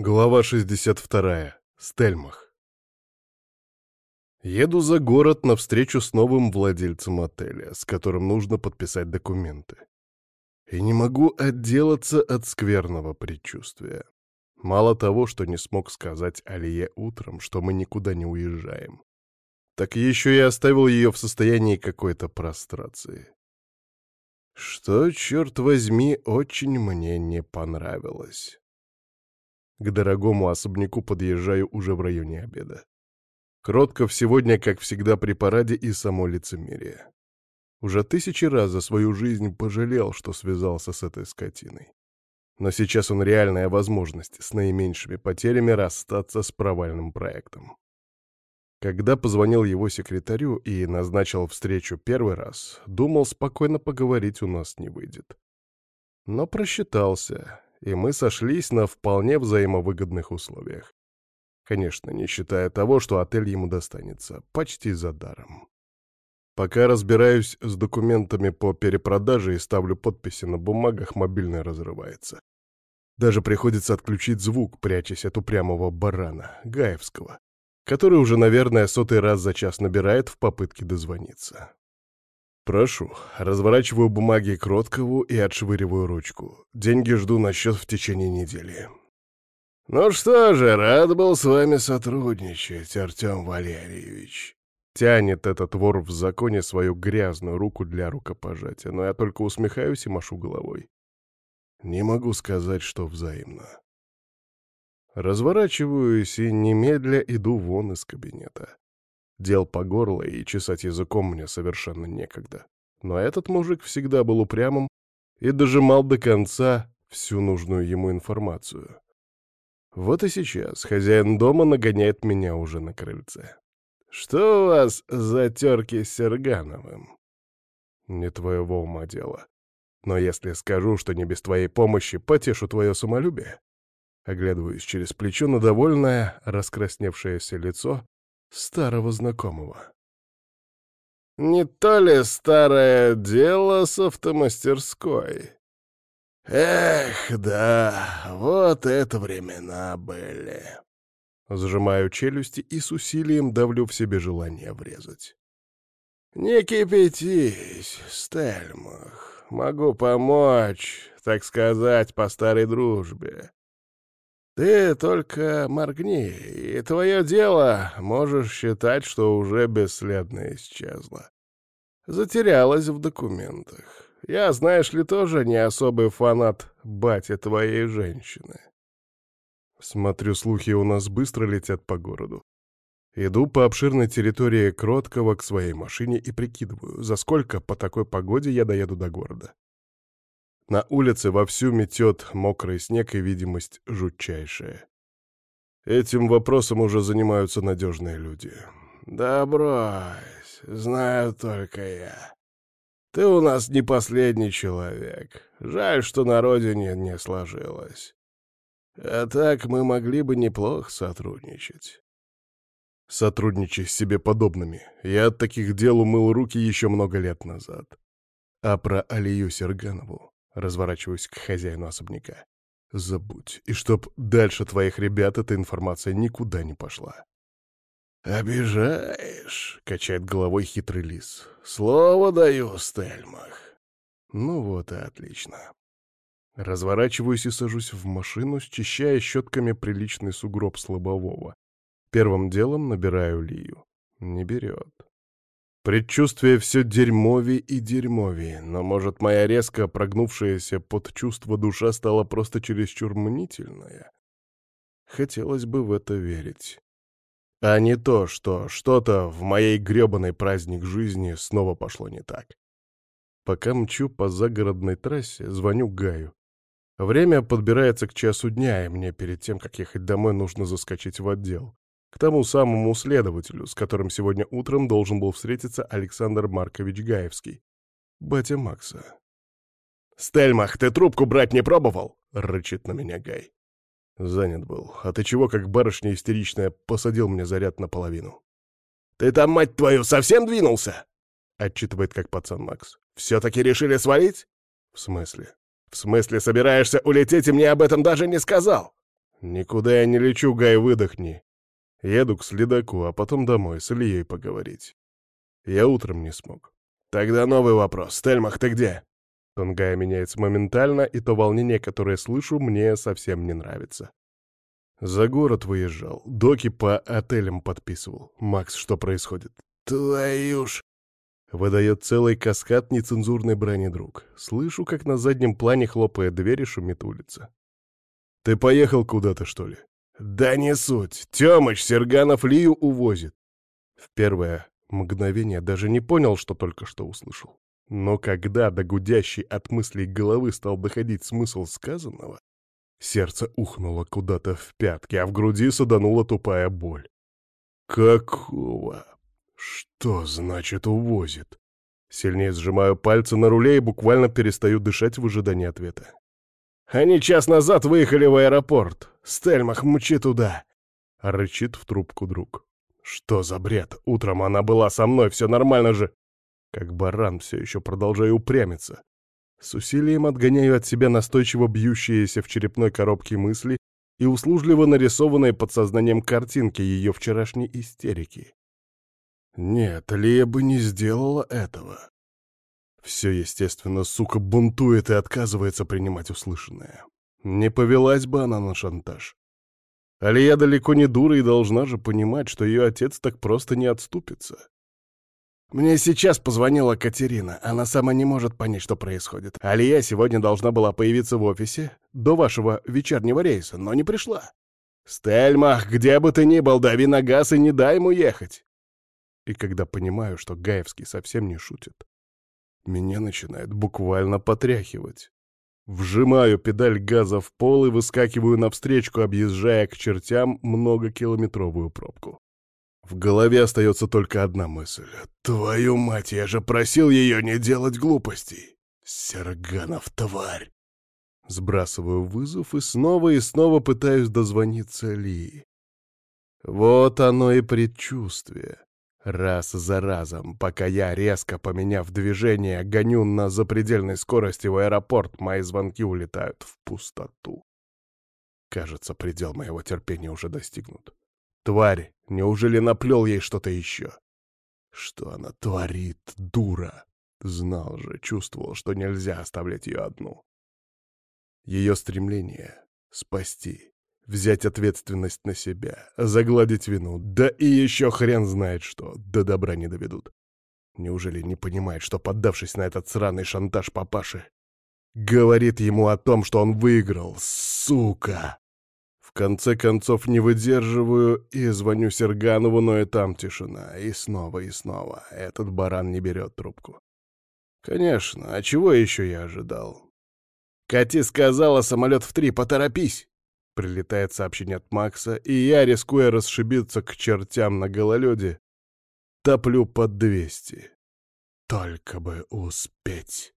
Глава 62. Стельмах. Еду за город на встречу с новым владельцем отеля, с которым нужно подписать документы. И не могу отделаться от скверного предчувствия. Мало того, что не смог сказать Алие утром, что мы никуда не уезжаем, так еще и оставил ее в состоянии какой-то прострации. Что, черт возьми, очень мне не понравилось. К дорогому особняку подъезжаю уже в районе обеда. Кротков сегодня, как всегда, при параде и само лицемерие. Уже тысячи раз за свою жизнь пожалел, что связался с этой скотиной. Но сейчас он реальная возможность с наименьшими потерями расстаться с провальным проектом. Когда позвонил его секретарю и назначил встречу первый раз, думал, спокойно поговорить у нас не выйдет. Но просчитался, и мы сошлись на вполне взаимовыгодных условиях. Конечно, не считая того, что отель ему достанется почти за даром. Пока разбираюсь с документами по перепродаже и ставлю подписи на бумагах, мобильный разрывается. Даже приходится отключить звук, прячась от упрямого барана, Гаевского, который уже, наверное, сотый раз за час набирает в попытке дозвониться. «Прошу». Разворачиваю бумаги Кроткову и отшвыриваю ручку. Деньги жду на счет в течение недели. «Ну что же, рад был с вами сотрудничать, Артем Валерьевич». Тянет этот вор в законе свою грязную руку для рукопожатия, но я только усмехаюсь и машу головой. Не могу сказать, что взаимно. Разворачиваюсь и немедля иду вон из кабинета. Дел по горло, и чесать языком мне совершенно некогда. Но этот мужик всегда был упрямым и дожимал до конца всю нужную ему информацию. Вот и сейчас хозяин дома нагоняет меня уже на крыльце. «Что у вас за терки с Сергановым?» «Не твоего ума дело. Но если скажу, что не без твоей помощи потешу твое самолюбие...» Оглядываюсь через плечо на довольное, раскрасневшееся лицо старого знакомого. «Не то ли старое дело с автомастерской?» «Эх, да, вот это времена были!» Сжимаю челюсти и с усилием давлю в себе желание врезать. «Не кипятись, Стельмах. Могу помочь, так сказать, по старой дружбе. Ты только моргни, и твое дело можешь считать, что уже бесследно исчезло. Затерялась в документах. Я, знаешь ли, тоже не особый фанат бати твоей женщины. Смотрю, слухи у нас быстро летят по городу. Иду по обширной территории Кроткого к своей машине и прикидываю, за сколько по такой погоде я доеду до города. На улице вовсю метет мокрый снег и видимость жутчайшая. Этим вопросом уже занимаются надежные люди. «Да брось, знаю только я. Ты у нас не последний человек. Жаль, что на родине не сложилось. А так мы могли бы неплохо сотрудничать». Сотрудничай с себе подобными. Я от таких дел умыл руки еще много лет назад. А про Алию Серганову Разворачиваюсь к хозяину особняка. Забудь, и чтоб дальше твоих ребят эта информация никуда не пошла. «Обижаешь», — качает головой хитрый лис. «Слово даю, Стельмах». Ну вот и отлично. Разворачиваюсь и сажусь в машину, счищая щетками приличный сугроб слабового. Первым делом набираю Лию. Не берет. Предчувствие все дерьмовее и дерьмовее, но, может, моя резко прогнувшаяся под чувство душа стала просто чересчур мнительная? Хотелось бы в это верить. А не то, что что-то в моей гребаной праздник жизни снова пошло не так. Пока мчу по загородной трассе, звоню Гаю. Время подбирается к часу дня, и мне перед тем, как ехать домой, нужно заскочить в отдел. К тому самому следователю, с которым сегодня утром должен был встретиться Александр Маркович Гаевский. Батя Макса. «Стельмах, ты трубку брать не пробовал?» — рычит на меня Гай. Занят был. А ты чего, как барышня истеричная, посадил мне заряд наполовину? «Ты там, мать твою, совсем двинулся?» — отчитывает как пацан Макс. «Все-таки решили свалить?» «В смысле?» «В смысле собираешься улететь и мне об этом даже не сказал?» «Никуда я не лечу, Гай, выдохни. Еду к следаку, а потом домой с Ильей поговорить. Я утром не смог. Тогда новый вопрос. Стельмах, ты где?» Тон Гая меняется моментально, и то волнение, которое слышу, мне совсем не нравится. За город выезжал, доки по отелям подписывал. Макс, что происходит? Твою ж... Выдает целый каскад нецензурной брани друг. Слышу, как на заднем плане хлопает дверь и шумит улица. Ты поехал куда-то, что ли? Да не суть. Тёмыч Серганов Лию увозит. В первое мгновение даже не понял, что только что услышал. Но когда до гудящей от мыслей головы стал доходить смысл сказанного, сердце ухнуло куда-то в пятки, а в груди саданула тупая боль. Какого? Что значит увозит? Сильнее сжимаю пальцы на руле и буквально перестаю дышать в ожидании ответа. Они час назад выехали в аэропорт. Стельмах, мчи туда!» Рычит в трубку друг. «Что за бред? Утром она была со мной, все нормально же!» Как баран все еще продолжаю упрямиться. С усилием отгоняю от себя настойчиво бьющиеся в черепной коробке мысли и услужливо нарисованные подсознанием картинки ее вчерашней истерики. Нет, Лия бы не сделала этого. Все, естественно, сука бунтует и отказывается принимать услышанное. Не повелась бы она на шантаж. Алия далеко не дура и должна же понимать, что ее отец так просто не отступится. Мне сейчас позвонила Катерина. Она сама не может понять, что происходит. Алия сегодня должна была появиться в офисе до вашего вечернего рейса, но не пришла. Стельмах, где бы ты ни был, дави на газ и не дай ему ехать. И когда понимаю, что Гаевский совсем не шутит, меня начинает буквально потряхивать. Вжимаю педаль газа в пол и выскакиваю навстречку, объезжая к чертям многокилометровую пробку. В голове остается только одна мысль. «Твою мать, я же просил ее не делать глупостей! Серганов, тварь!» Сбрасываю вызов и снова и снова пытаюсь дозвониться Ли. Вот оно и предчувствие. Раз за разом, пока я, резко поменяв движение, гоню на запредельной скорости в аэропорт, мои звонки улетают в пустоту. Кажется, предел моего терпения уже достигнут. Тварь, неужели наплел ей что-то еще? Что она творит, дура? Знал же, чувствовал, что нельзя оставлять ее одну. Ее стремление — спасти, взять ответственность на себя, загладить вину, да и еще хрен знает что, до добра не доведут. Неужели не понимает, что, поддавшись на этот сраный шантаж папаши, говорит ему о том, что он выиграл, сука? В конце концов не выдерживаю и звоню Серганову, но и там тишина, и снова, и снова. Этот баран не берет трубку. Конечно, а чего еще я ожидал? Кати сказала, самолет в три, поторопись. Прилетает сообщение от Макса, и я, рискуя расшибиться к чертям на гололеде, топлю под двести. Только бы успеть.